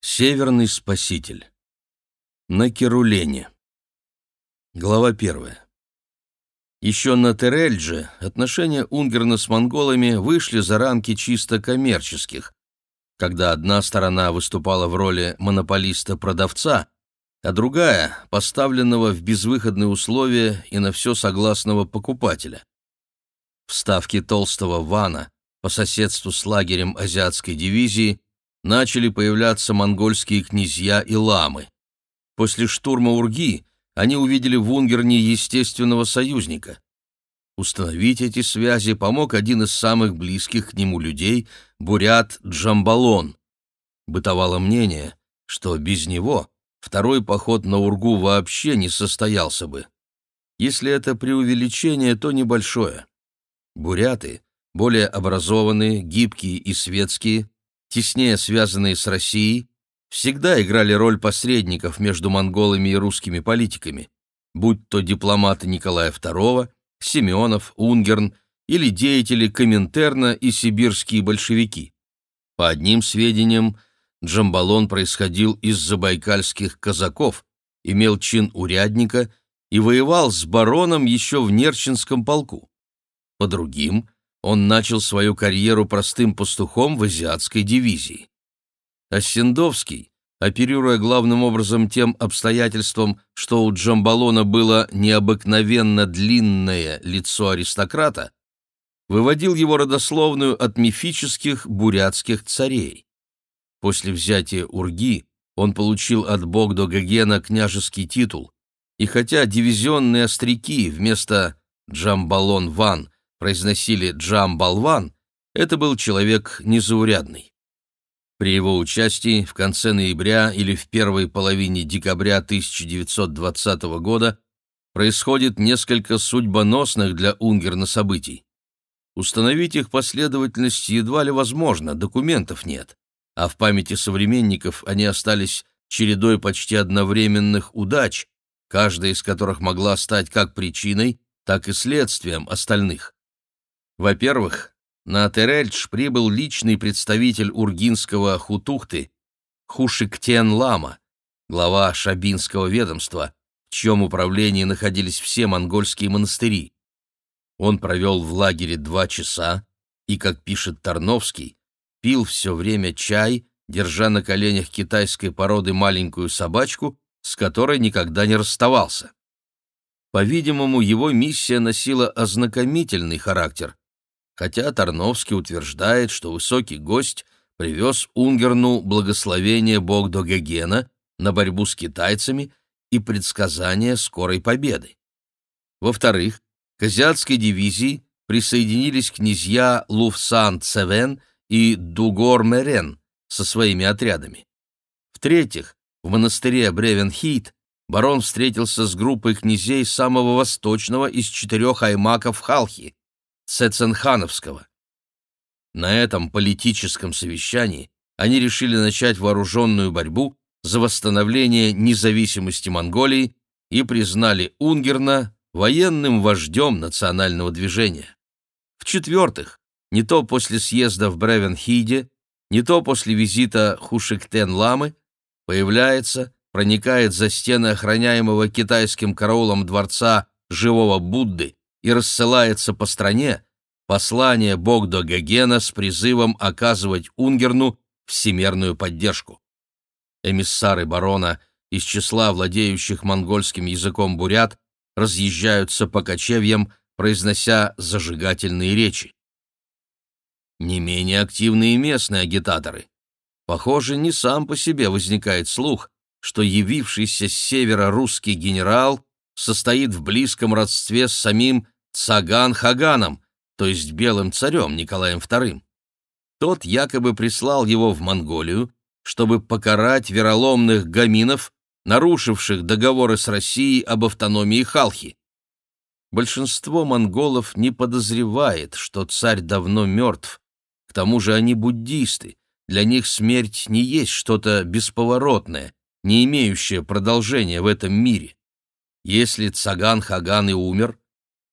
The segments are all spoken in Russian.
Северный спаситель. На Керулене. Глава первая. Еще на Терельдже отношения Унгерна с монголами вышли за рамки чисто коммерческих, когда одна сторона выступала в роли монополиста-продавца, а другая — поставленного в безвыходные условия и на все согласного покупателя. В ставке толстого вана по соседству с лагерем азиатской дивизии начали появляться монгольские князья и ламы. После штурма Урги они увидели в Унгерне естественного союзника. Установить эти связи помог один из самых близких к нему людей, бурят Джамбалон. Бытовало мнение, что без него второй поход на Ургу вообще не состоялся бы. Если это преувеличение, то небольшое. Буряты, более образованные, гибкие и светские, теснее связанные с Россией, всегда играли роль посредников между монголами и русскими политиками, будь то дипломаты Николая II, Семенов, Унгерн или деятели Коминтерна и сибирские большевики. По одним сведениям, Джамбалон происходил из забайкальских казаков, имел чин урядника и воевал с бароном еще в Нерчинском полку. По другим, он начал свою карьеру простым пастухом в азиатской дивизии. Осендовский, оперируя главным образом тем обстоятельством, что у Джамбалона было необыкновенно длинное лицо аристократа, выводил его родословную от мифических бурятских царей. После взятия Урги он получил от Богдо Гагена княжеский титул, и хотя дивизионные остряки вместо Джамбалон-Ван произносили Джам-Болван, это был человек незаурядный. При его участии в конце ноября или в первой половине декабря 1920 года происходит несколько судьбоносных для Унгерна событий. Установить их последовательность едва ли возможно, документов нет, а в памяти современников они остались чередой почти одновременных удач, каждая из которых могла стать как причиной, так и следствием остальных. Во-первых, на Терельдж прибыл личный представитель ургинского хутухты Хушиктен Лама, глава Шабинского ведомства, в чьем управлении находились все монгольские монастыри. Он провел в лагере два часа и, как пишет Тарновский, пил все время чай, держа на коленях китайской породы маленькую собачку, с которой никогда не расставался. По-видимому, его миссия носила ознакомительный характер, хотя Тарновский утверждает, что высокий гость привез Унгерну благословение Богдо Гегена на борьбу с китайцами и предсказание скорой победы. Во-вторых, к азиатской дивизии присоединились князья Луфсан Цевен и Дугор Мерен со своими отрядами. В-третьих, в монастыре Бревенхит барон встретился с группой князей самого восточного из четырех аймаков Халхи Цеценхановского. На этом политическом совещании они решили начать вооруженную борьбу за восстановление независимости Монголии и признали Унгерна военным вождем национального движения. В-четвертых, не то после съезда в Бревенхиде, не то после визита Хушиктен-ламы появляется, проникает за стены охраняемого китайским караулом дворца живого Будды и рассылается по стране послание Богдо Гагена с призывом оказывать Унгерну всемерную поддержку. Эмиссары барона из числа владеющих монгольским языком бурят разъезжаются по кочевьям, произнося зажигательные речи. Не менее активные местные агитаторы. Похоже, не сам по себе возникает слух, что явившийся с севера русский генерал состоит в близком родстве с самим Цаган-Хаганом, то есть белым царем Николаем II. Тот якобы прислал его в Монголию, чтобы покарать вероломных гаминов, нарушивших договоры с Россией об автономии Халхи. Большинство монголов не подозревает, что царь давно мертв. К тому же они буддисты, для них смерть не есть что-то бесповоротное, не имеющее продолжения в этом мире. Если Цаган Хаган и умер,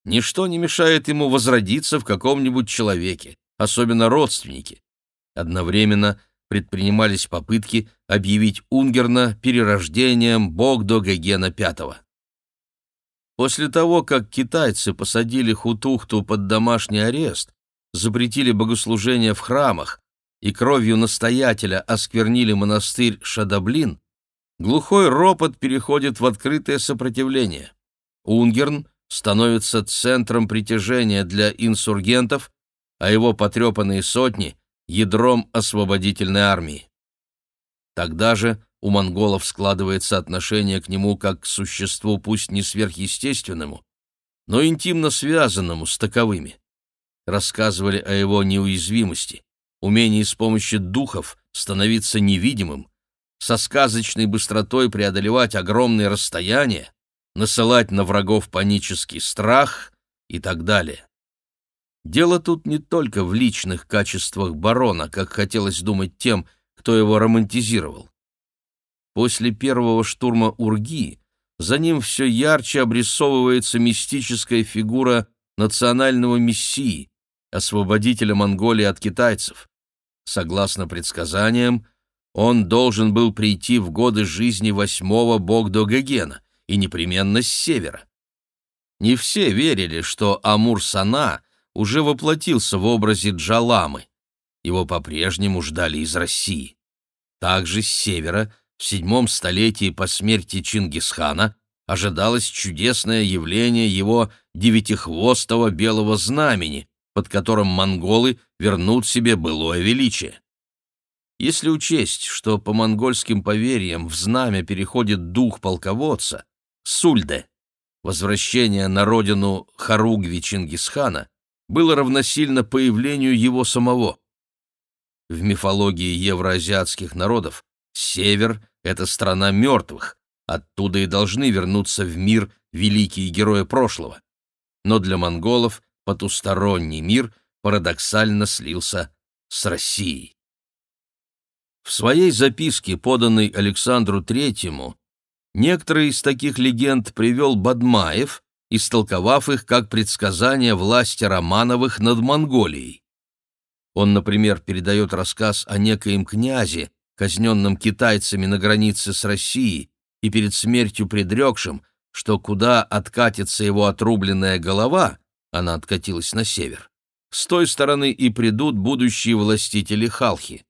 ничто не мешает ему возродиться в каком-нибудь человеке, особенно родственнике. Одновременно предпринимались попытки объявить Унгерна перерождением Богдо-Гегена V. После того, как китайцы посадили Хутухту под домашний арест, запретили богослужения в храмах и кровью настоятеля осквернили монастырь Шадаблин, глухой ропот переходит в открытое сопротивление. Унгерн становится центром притяжения для инсургентов, а его потрепанные сотни — ядром освободительной армии. Тогда же у монголов складывается отношение к нему как к существу пусть не сверхъестественному, но интимно связанному с таковыми. Рассказывали о его неуязвимости, умении с помощью духов становиться невидимым, со сказочной быстротой преодолевать огромные расстояния, насылать на врагов панический страх и так далее. Дело тут не только в личных качествах барона, как хотелось думать тем, кто его романтизировал. После первого штурма Урги за ним все ярче обрисовывается мистическая фигура национального мессии, освободителя Монголии от китайцев. Согласно предсказаниям, он должен был прийти в годы жизни восьмого Богдо-Гегена и непременно с севера. Не все верили, что Амур-Сана уже воплотился в образе Джаламы. Его по-прежнему ждали из России. Также с севера, в седьмом столетии по смерти Чингисхана, ожидалось чудесное явление его девятихвостого белого знамени, под которым монголы вернут себе былое величие. Если учесть, что по монгольским поверьям в знамя переходит дух полководца, Сульде, возвращение на родину Харугви Чингисхана, было равносильно появлению его самого. В мифологии евроазиатских народов север — это страна мертвых, оттуда и должны вернуться в мир великие герои прошлого. Но для монголов потусторонний мир парадоксально слился с Россией. В своей записке, поданной Александру Третьему, некоторые из таких легенд привел Бадмаев, истолковав их как предсказания власти Романовых над Монголией. Он, например, передает рассказ о некоем князе, казненном китайцами на границе с Россией, и перед смертью предрекшим, что куда откатится его отрубленная голова, она откатилась на север, с той стороны и придут будущие властители Халхи.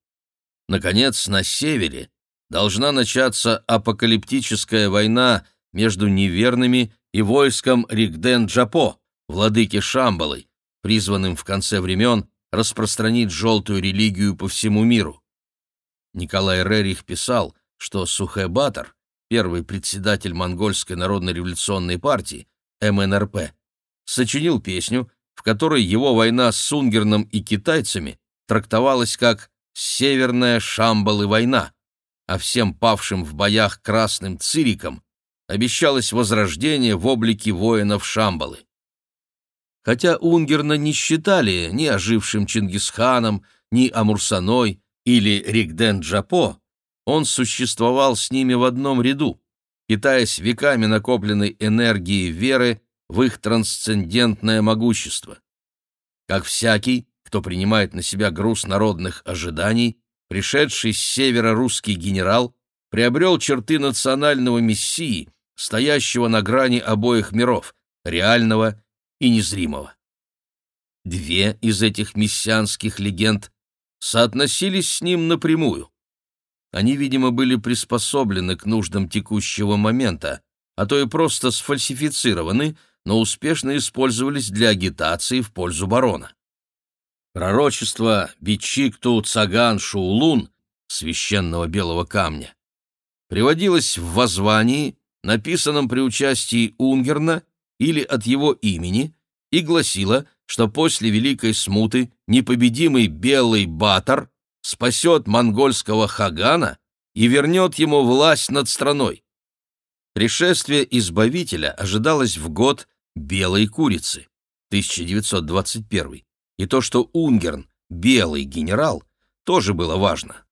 Наконец, на севере должна начаться апокалиптическая война между неверными и войском Ригден-Джапо, владыки Шамбалы, призванным в конце времен распространить желтую религию по всему миру. Николай Рерих писал, что Сухэ-Батор, первый председатель Монгольской народно-революционной партии, МНРП, сочинил песню, в которой его война с Сунгерном и китайцами трактовалась как «Северная Шамбалы война», а всем павшим в боях красным цирикам обещалось возрождение в облике воинов Шамбалы. Хотя Унгерна не считали ни ожившим Чингисханом, ни Амурсаной или Ригден-Джапо, он существовал с ними в одном ряду, питаясь веками накопленной энергией веры в их трансцендентное могущество. Как всякий, кто принимает на себя груз народных ожиданий, пришедший с севера русский генерал приобрел черты национального мессии, стоящего на грани обоих миров, реального и незримого. Две из этих мессианских легенд соотносились с ним напрямую. Они, видимо, были приспособлены к нуждам текущего момента, а то и просто сфальсифицированы, но успешно использовались для агитации в пользу барона. Пророчество Бичикту Цаган Шуулун, священного белого камня, приводилось в воззвании, написанном при участии Унгерна или от его имени, и гласило, что после Великой Смуты непобедимый Белый Батор спасет монгольского Хагана и вернет ему власть над страной. Пришествие Избавителя ожидалось в год Белой Курицы, 1921, и то, что Унгерн — белый генерал, тоже было важно.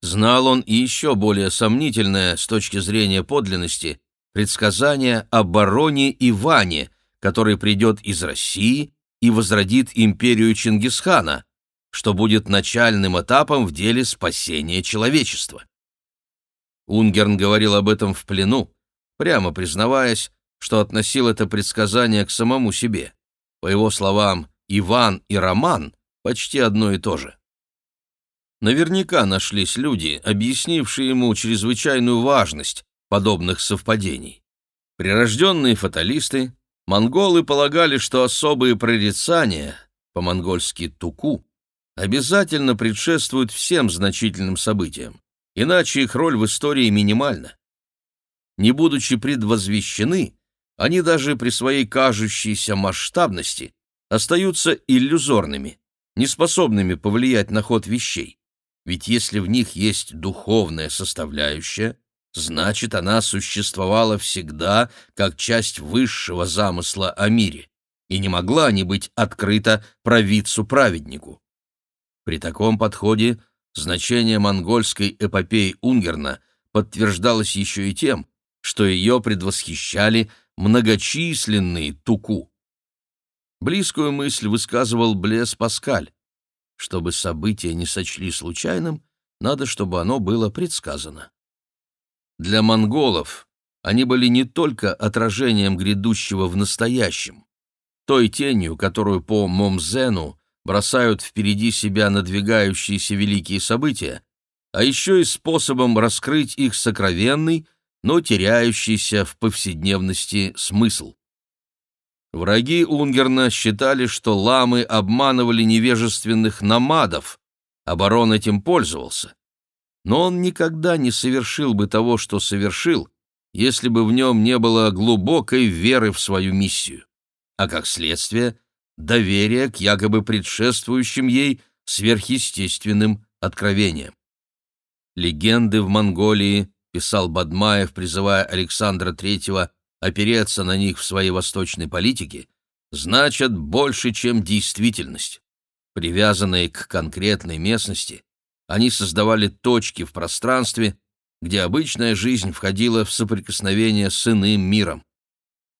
Знал он и еще более сомнительное с точки зрения подлинности предсказание о бароне Иване, который придет из России и возродит империю Чингисхана, что будет начальным этапом в деле спасения человечества. Унгерн говорил об этом в плену, прямо признаваясь, что относил это предсказание к самому себе. По его словам, Иван и Роман почти одно и то же. Наверняка нашлись люди, объяснившие ему чрезвычайную важность подобных совпадений. Прирожденные фаталисты, монголы полагали, что особые прорицания, по-монгольски «туку», обязательно предшествуют всем значительным событиям, иначе их роль в истории минимальна. Не будучи предвозвещены, они даже при своей кажущейся масштабности остаются иллюзорными, неспособными повлиять на ход вещей. Ведь если в них есть духовная составляющая, значит, она существовала всегда как часть высшего замысла о мире и не могла не быть открыта провидцу-праведнику. При таком подходе значение монгольской эпопеи Унгерна подтверждалось еще и тем, что ее предвосхищали многочисленные туку. Близкую мысль высказывал Блес Паскаль. Чтобы события не сочли случайным, надо, чтобы оно было предсказано. Для монголов они были не только отражением грядущего в настоящем, той тенью, которую по Момзену бросают впереди себя надвигающиеся великие события, а еще и способом раскрыть их сокровенный, но теряющийся в повседневности смысл. Враги Унгерна считали, что ламы обманывали невежественных намадов, барон этим пользовался. Но он никогда не совершил бы того, что совершил, если бы в нем не было глубокой веры в свою миссию, а как следствие — доверия к якобы предшествующим ей сверхъестественным откровениям. Легенды в Монголии, писал Бадмаев, призывая Александра Третьего опереться на них в своей восточной политике, значат больше, чем действительность. Привязанные к конкретной местности, они создавали точки в пространстве, где обычная жизнь входила в соприкосновение с иным миром.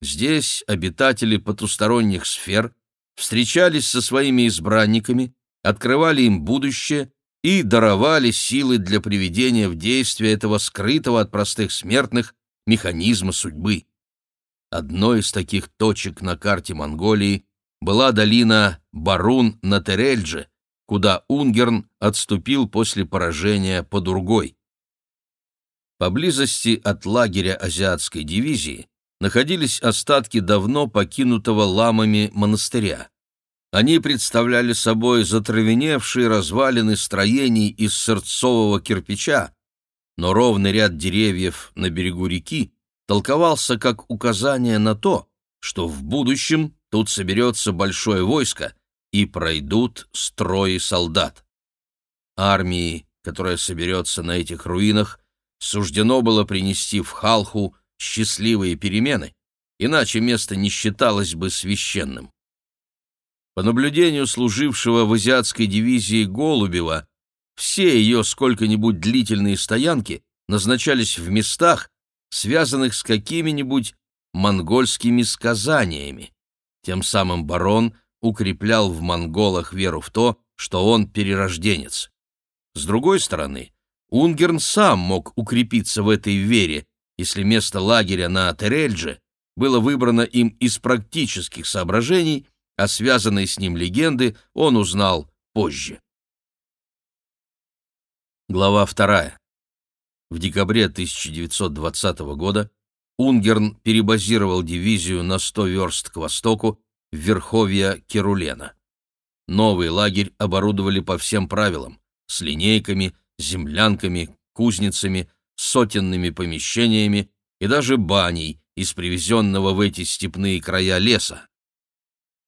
Здесь обитатели потусторонних сфер встречались со своими избранниками, открывали им будущее и даровали силы для приведения в действие этого скрытого от простых смертных механизма судьбы. Одной из таких точек на карте Монголии была долина Барун на Терельдже, куда Унгерн отступил после поражения под Ургой. Поблизости от лагеря азиатской дивизии находились остатки давно покинутого ламами монастыря. Они представляли собой затравеневшие развалины строений из сырцового кирпича, но ровный ряд деревьев на берегу реки толковался как указание на то, что в будущем тут соберется большое войско и пройдут строи солдат. Армии, которая соберется на этих руинах, суждено было принести в Халху счастливые перемены, иначе место не считалось бы священным. По наблюдению служившего в азиатской дивизии Голубева, все ее сколько-нибудь длительные стоянки назначались в местах, связанных с какими-нибудь монгольскими сказаниями. Тем самым барон укреплял в монголах веру в то, что он перерожденец. С другой стороны, Унгерн сам мог укрепиться в этой вере, если место лагеря на Терельдже было выбрано им из практических соображений, а связанные с ним легенды он узнал позже. Глава вторая. В декабре 1920 года Унгерн перебазировал дивизию на 100 верст к востоку в верховья Керулена. Новый лагерь оборудовали по всем правилам – с линейками, землянками, кузницами, сотенными помещениями и даже баней из привезенного в эти степные края леса.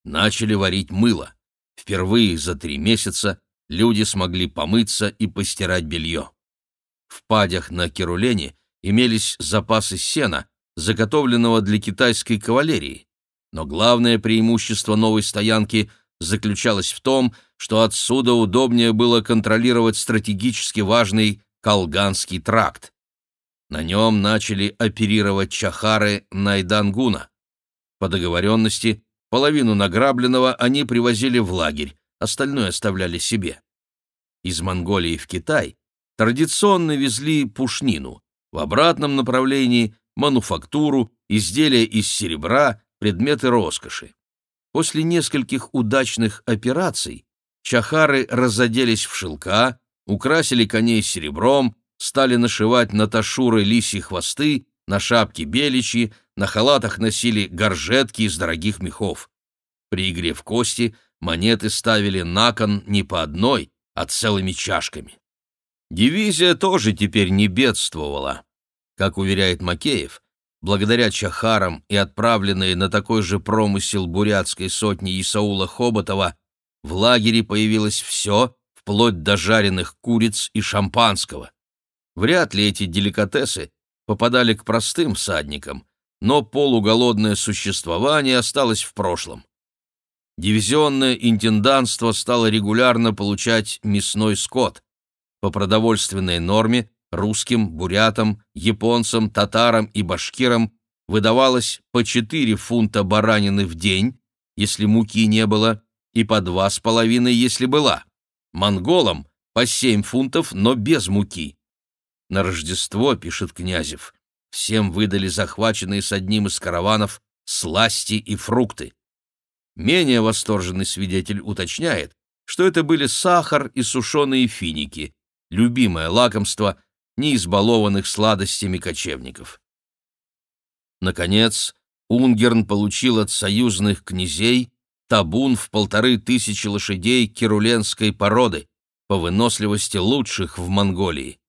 Начали варить мыло. Впервые за три месяца люди смогли помыться и постирать белье. В падях на Керулене имелись запасы сена, заготовленного для китайской кавалерии. Но главное преимущество новой стоянки заключалось в том, что отсюда удобнее было контролировать стратегически важный Колганский тракт. На нем начали оперировать чахары Найдангуна. По договоренности, половину награбленного они привозили в лагерь, остальное оставляли себе. Из Монголии в Китай традиционно везли пушнину, в обратном направлении – мануфактуру, изделия из серебра, предметы роскоши. После нескольких удачных операций чахары разоделись в шелка, украсили коней серебром, стали нашивать на ташуры лисьи хвосты, на шапки беличьи, на халатах носили горжетки из дорогих мехов. При игре в кости монеты ставили на кон не по одной, а целыми чашками. Дивизия тоже теперь не бедствовала. Как уверяет Макеев, благодаря чахарам и отправленные на такой же промысел бурятской сотни Исаула Хоботова, в лагере появилось все, вплоть до жареных куриц и шампанского. Вряд ли эти деликатесы попадали к простым всадникам, но полуголодное существование осталось в прошлом. Дивизионное интендантство стало регулярно получать мясной скот. По продовольственной норме русским, бурятам, японцам, татарам и башкирам выдавалось по 4 фунта баранины в день, если муки не было, и по два с половиной, если была. Монголам по 7 фунтов, но без муки. На Рождество, пишет Князев, всем выдали захваченные с одним из караванов сласти и фрукты. Менее восторженный свидетель уточняет, что это были сахар и сушеные финики, любимое лакомство не избалованных сладостями кочевников. Наконец, Унгерн получил от союзных князей табун в полторы тысячи лошадей кируленской породы, по выносливости лучших в Монголии.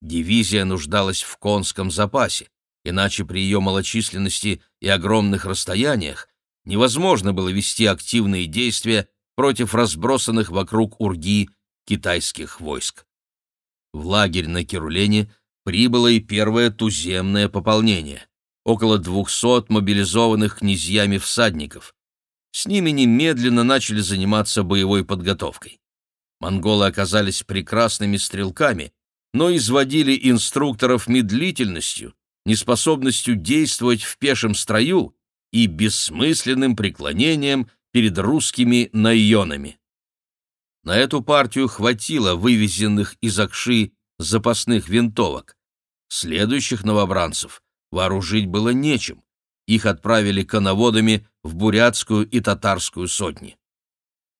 Дивизия нуждалась в конском запасе, иначе при ее малочисленности и огромных расстояниях невозможно было вести активные действия против разбросанных вокруг Урги китайских войск. В лагерь на Кирулене прибыло и первое туземное пополнение — около двухсот мобилизованных князьями всадников. С ними немедленно начали заниматься боевой подготовкой. Монголы оказались прекрасными стрелками, но изводили инструкторов медлительностью, неспособностью действовать в пешем строю и бессмысленным преклонением перед русскими найонами. На эту партию хватило вывезенных из Акши запасных винтовок. Следующих новобранцев вооружить было нечем. Их отправили коноводами в бурятскую и татарскую сотни.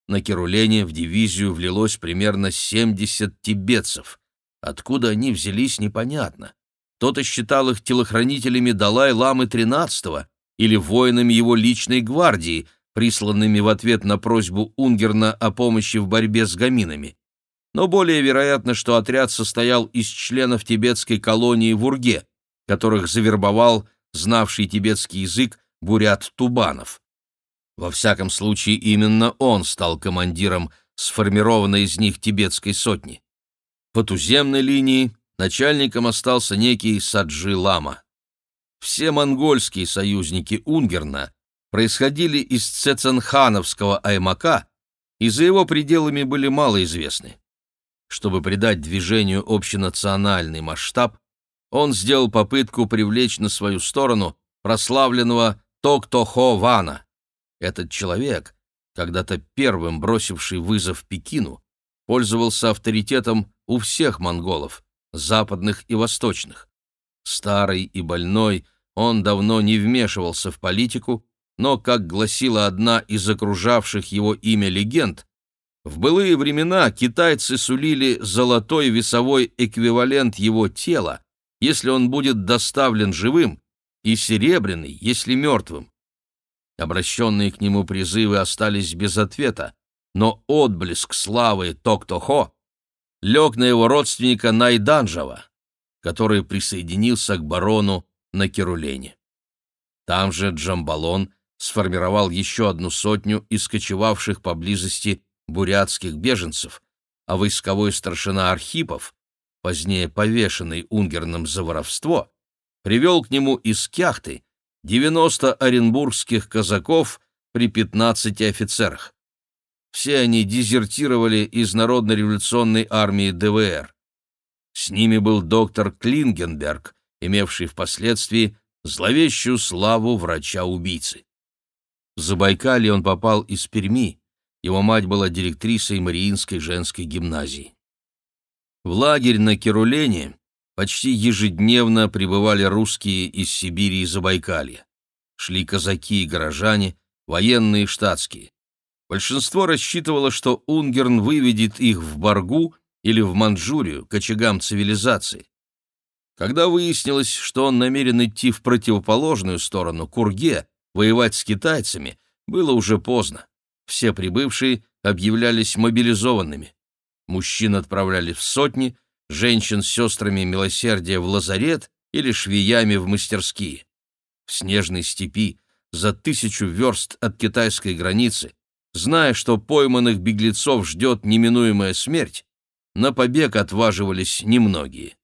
На Керулене в дивизию влилось примерно 70 тибетцев. Откуда они взялись, непонятно. Кто-то считал их телохранителями Далай-ламы XIII или воинами его личной гвардии, присланными в ответ на просьбу Унгерна о помощи в борьбе с гаминами. Но более вероятно, что отряд состоял из членов тибетской колонии в Урге, которых завербовал знавший тибетский язык бурят Тубанов. Во всяком случае, именно он стал командиром сформированной из них тибетской сотни. По туземной линии начальником остался некий Саджи Лама. Все монгольские союзники Унгерна происходили из цеценхановского аймака и за его пределами были малоизвестны. Чтобы придать движению общенациональный масштаб, он сделал попытку привлечь на свою сторону прославленного Токтохо Вана. Этот человек, когда-то первым бросивший вызов Пекину, пользовался авторитетом у всех монголов, западных и восточных. Старый и больной, он давно не вмешивался в политику но, как гласила одна из окружавших его имя легенд, в былые времена китайцы сулили золотой весовой эквивалент его тела, если он будет доставлен живым, и серебряный, если мертвым. Обращенные к нему призывы остались без ответа, но отблеск славы Токтохо лег на его родственника Найданжева, который присоединился к барону на Керулене. Там же Джамбалон сформировал еще одну сотню из кочевавших поблизости бурятских беженцев, а войсковой старшина Архипов, позднее повешенный Унгерном за воровство, привел к нему из Кяхты 90 оренбургских казаков при 15 офицерах. Все они дезертировали из Народно-революционной армии ДВР. С ними был доктор Клингенберг, имевший впоследствии зловещую славу врача-убийцы. В Забайкалье он попал из Перми, Его мать была директрисой Мариинской женской гимназии. В лагерь на Керулене почти ежедневно прибывали русские из Сибири и Забайкалья. Шли казаки и горожане, военные и штатские. Большинство рассчитывало, что Унгерн выведет их в Баргу или в Манчжурию, к очагам цивилизации. Когда выяснилось, что он намерен идти в противоположную сторону, к Урге, воевать с китайцами, было уже поздно. Все прибывшие объявлялись мобилизованными. Мужчин отправляли в сотни, женщин с сестрами милосердия в лазарет или швеями в мастерские. В снежной степи, за тысячу верст от китайской границы, зная, что пойманных беглецов ждет неминуемая смерть, на побег отваживались немногие.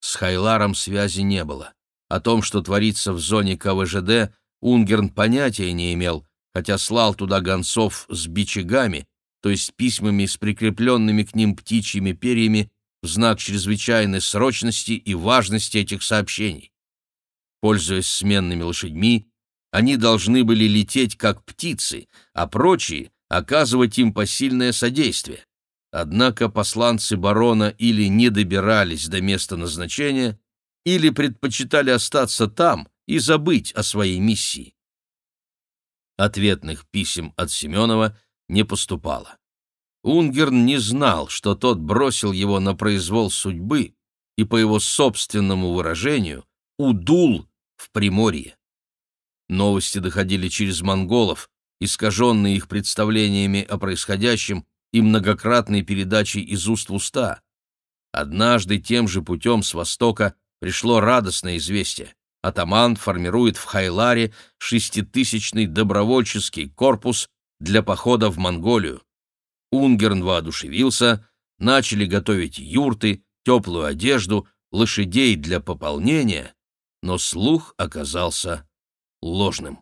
С Хайларом связи не было. О том, что творится в зоне КВЖД, Унгерн понятия не имел, хотя слал туда гонцов с бичагами, то есть письмами с прикрепленными к ним птичьими перьями в знак чрезвычайной срочности и важности этих сообщений. Пользуясь сменными лошадьми, они должны были лететь как птицы, а прочие — оказывать им посильное содействие. Однако посланцы барона или не добирались до места назначения, или предпочитали остаться там и забыть о своей миссии. Ответных писем от Семенова не поступало. Унгерн не знал, что тот бросил его на произвол судьбы и, по его собственному выражению, удул в Приморье. Новости доходили через монголов, искаженные их представлениями о происходящем и многократной передачей из уст в уста. Однажды тем же путем с востока пришло радостное известие. Атаман формирует в Хайларе шеститысячный добровольческий корпус для похода в Монголию. Унгерн воодушевился, начали готовить юрты, теплую одежду, лошадей для пополнения, но слух оказался ложным.